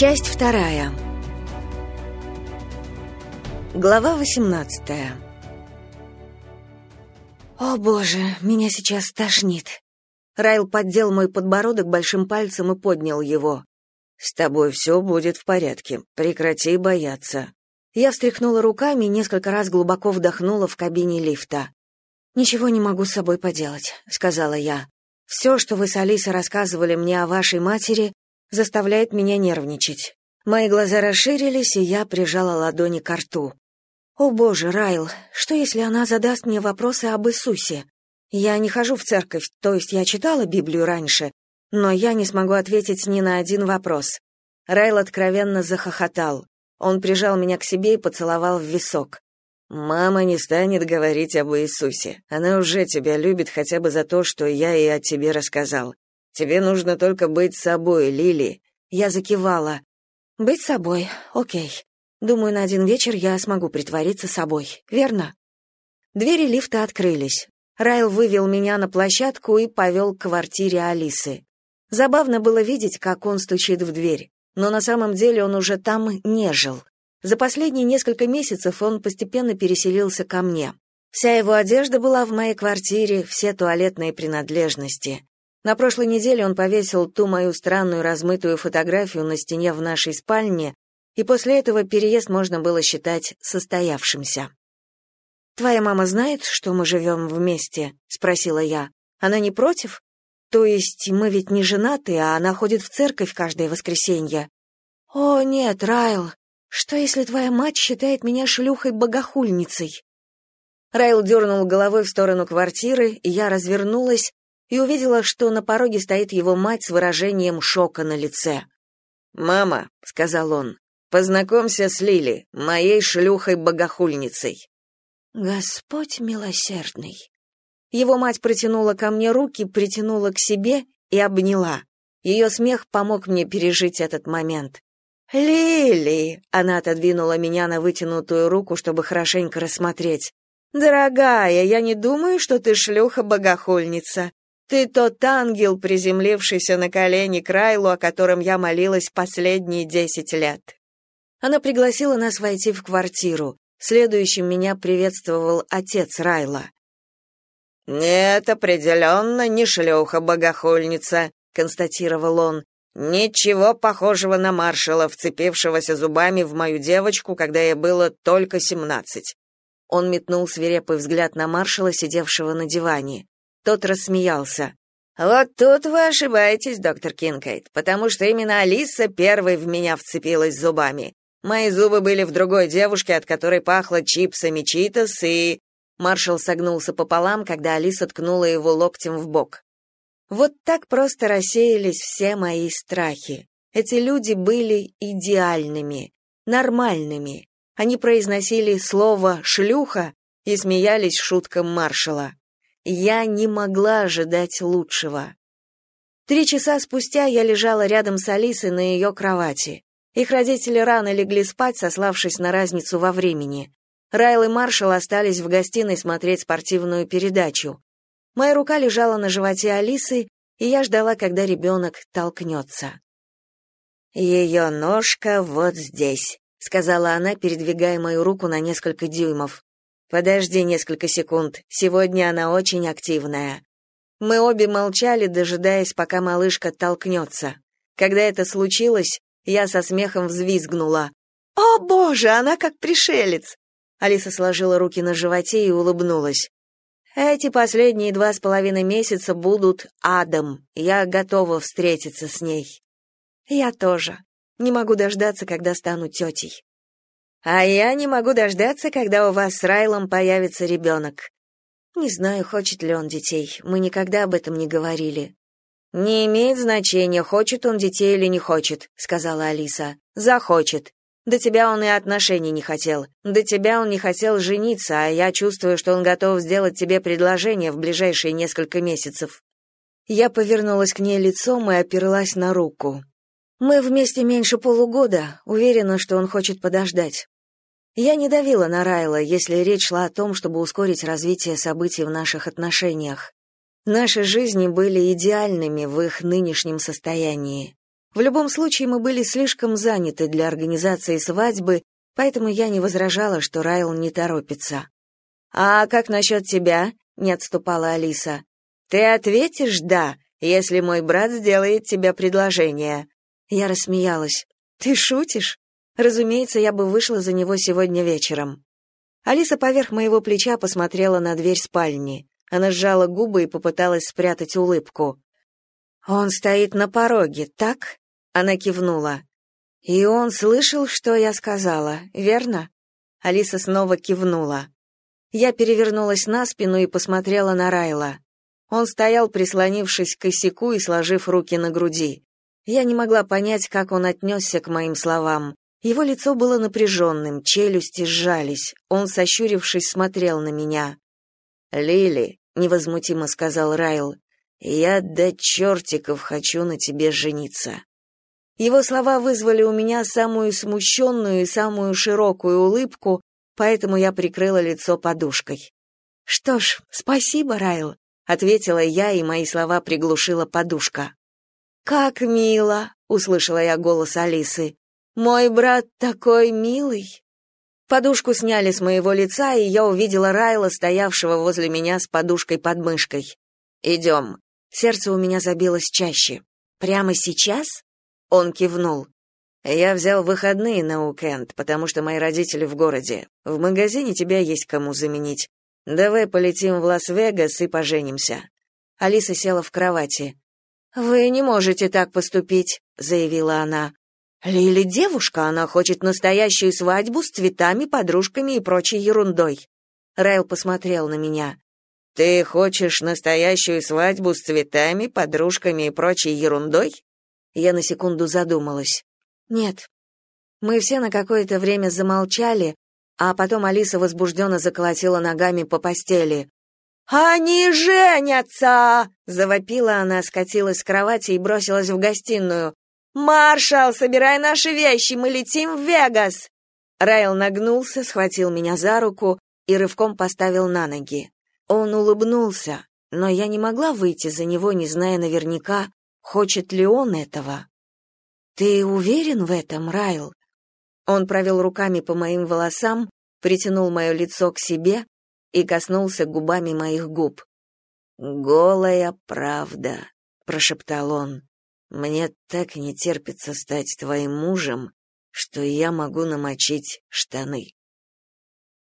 Часть вторая. Глава 18. О, боже, меня сейчас тошнит. Райл поддел мой подбородок большим пальцем и поднял его. С тобой все будет в порядке. Прекрати бояться. Я встряхнула руками и несколько раз глубоко вдохнула в кабине лифта. Ничего не могу с собой поделать, сказала я. Все, что вы с Алисой рассказывали мне о вашей матери, заставляет меня нервничать. Мои глаза расширились, и я прижала ладони к рту. О боже, Райл, что если она задаст мне вопросы об Иисусе? Я не хожу в церковь, то есть я читала Библию раньше, но я не смогу ответить ни на один вопрос. Райл откровенно захохотал. Он прижал меня к себе и поцеловал в висок. Мама не станет говорить об Иисусе. Она уже тебя любит хотя бы за то, что я ей о тебе рассказал. Тебе нужно только быть собой, Лили. Я закивала. Быть собой. О'кей. Думаю, на один вечер я смогу притвориться собой, верно? Двери лифта открылись. Райл вывел меня на площадку и повел к квартире Алисы. Забавно было видеть, как он стучит в дверь, но на самом деле он уже там не жил. За последние несколько месяцев он постепенно переселился ко мне. Вся его одежда была в моей квартире, все туалетные принадлежности. На прошлой неделе он повесил ту мою странную размытую фотографию на стене в нашей спальне, и после этого переезд можно было считать состоявшимся. «Твоя мама знает, что мы живем вместе?» — спросила я. «Она не против? То есть мы ведь не женаты, а она ходит в церковь каждое воскресенье?» «О, нет, Райл, что если твоя мать считает меня шлюхой-богохульницей?» Райл дернул головой в сторону квартиры, и я развернулась и увидела, что на пороге стоит его мать с выражением шока на лице. «Мама», — сказал он, — «познакомься с Лили, моей шлюхой-богохульницей». Господь милосердный. Его мать протянула ко мне руки, притянула к себе и обняла. Ее смех помог мне пережить этот момент. «Лили!» — она отодвинула меня на вытянутую руку, чтобы хорошенько рассмотреть. «Дорогая, я не думаю, что ты шлюха-богохульница. Ты тот ангел, приземлившийся на колени к Райлу, о котором я молилась последние десять лет». Она пригласила нас войти в квартиру. Следующим меня приветствовал отец Райла. «Нет, определенно не шлюха-богохульница», — констатировал он. «Ничего похожего на маршала, вцепившегося зубами в мою девочку, когда ей было только семнадцать». Он метнул свирепый взгляд на маршала, сидевшего на диване. Тот рассмеялся. «Вот тут вы ошибаетесь, доктор Кинкейт, потому что именно Алиса первой в меня вцепилась зубами. Мои зубы были в другой девушке, от которой пахло чипсами читос, и...» Маршал согнулся пополам, когда Алиса ткнула его локтем в бок. Вот так просто рассеялись все мои страхи. Эти люди были идеальными, нормальными. Они произносили слово «шлюха» и смеялись шуткам маршала. Я не могла ожидать лучшего. Три часа спустя я лежала рядом с Алисой на ее кровати. Их родители рано легли спать, сославшись на разницу во времени. Райл и Маршал остались в гостиной смотреть спортивную передачу. Моя рука лежала на животе Алисы, и я ждала, когда ребенок толкнется. «Ее ножка вот здесь», — сказала она, передвигая мою руку на несколько дюймов. «Подожди несколько секунд, сегодня она очень активная». Мы обе молчали, дожидаясь, пока малышка толкнется. Когда это случилось, я со смехом взвизгнула. «О, боже, она как пришелец!» Алиса сложила руки на животе и улыбнулась. «Эти последние два с половиной месяца будут адом. Я готова встретиться с ней». «Я тоже. Не могу дождаться, когда стану тетей». «А я не могу дождаться, когда у вас с Райлом появится ребенок». «Не знаю, хочет ли он детей. Мы никогда об этом не говорили. «Не имеет значения, хочет он детей или не хочет», — сказала Алиса. «Захочет. До тебя он и отношений не хотел. До тебя он не хотел жениться, а я чувствую, что он готов сделать тебе предложение в ближайшие несколько месяцев». Я повернулась к ней лицом и оперлась на руку. «Мы вместе меньше полугода, уверена, что он хочет подождать». Я не давила на Райла, если речь шла о том, чтобы ускорить развитие событий в наших отношениях. Наши жизни были идеальными в их нынешнем состоянии. В любом случае мы были слишком заняты для организации свадьбы, поэтому я не возражала, что Райл не торопится. «А как насчет тебя?» — не отступала Алиса. «Ты ответишь «да», если мой брат сделает тебе предложение». Я рассмеялась. «Ты шутишь? Разумеется, я бы вышла за него сегодня вечером». Алиса поверх моего плеча посмотрела на дверь спальни. Она сжала губы и попыталась спрятать улыбку. «Он стоит на пороге, так?» Она кивнула. «И он слышал, что я сказала, верно?» Алиса снова кивнула. Я перевернулась на спину и посмотрела на Райла. Он стоял, прислонившись к косяку и сложив руки на груди. Я не могла понять, как он отнесся к моим словам. Его лицо было напряженным, челюсти сжались. Он, сощурившись, смотрел на меня. «Лили», — невозмутимо сказал Райл, — «я до чертиков хочу на тебе жениться». Его слова вызвали у меня самую смущенную и самую широкую улыбку, поэтому я прикрыла лицо подушкой. «Что ж, спасибо, Райл», — ответила я, и мои слова приглушила подушка. «Как мило!» — услышала я голос Алисы. «Мой брат такой милый!» Подушку сняли с моего лица, и я увидела Райла, стоявшего возле меня с подушкой под мышкой. «Идем». Сердце у меня забилось чаще. «Прямо сейчас?» Он кивнул. Я взял выходные на уикенд, потому что мои родители в городе. В магазине тебя есть кому заменить. Давай полетим в Лас-Вегас и поженимся. Алиса села в кровати. Вы не можете так поступить, заявила она. Лили девушка, она хочет настоящую свадьбу с цветами, подружками и прочей ерундой. Райл посмотрел на меня. Ты хочешь настоящую свадьбу с цветами, подружками и прочей ерундой? Я на секунду задумалась. Нет. Мы все на какое-то время замолчали, а потом Алиса возбужденно заколотила ногами по постели. «Они женятся!» — завопила она, скатилась с кровати и бросилась в гостиную. «Маршал, собирай наши вещи, мы летим в Вегас!» Райл нагнулся, схватил меня за руку и рывком поставил на ноги. Он улыбнулся, но я не могла выйти за него, не зная наверняка, Хочет ли он этого? Ты уверен в этом, Райл? Он провел руками по моим волосам, притянул мое лицо к себе и коснулся губами моих губ. «Голая правда», — прошептал он. «Мне так не терпится стать твоим мужем, что я могу намочить штаны».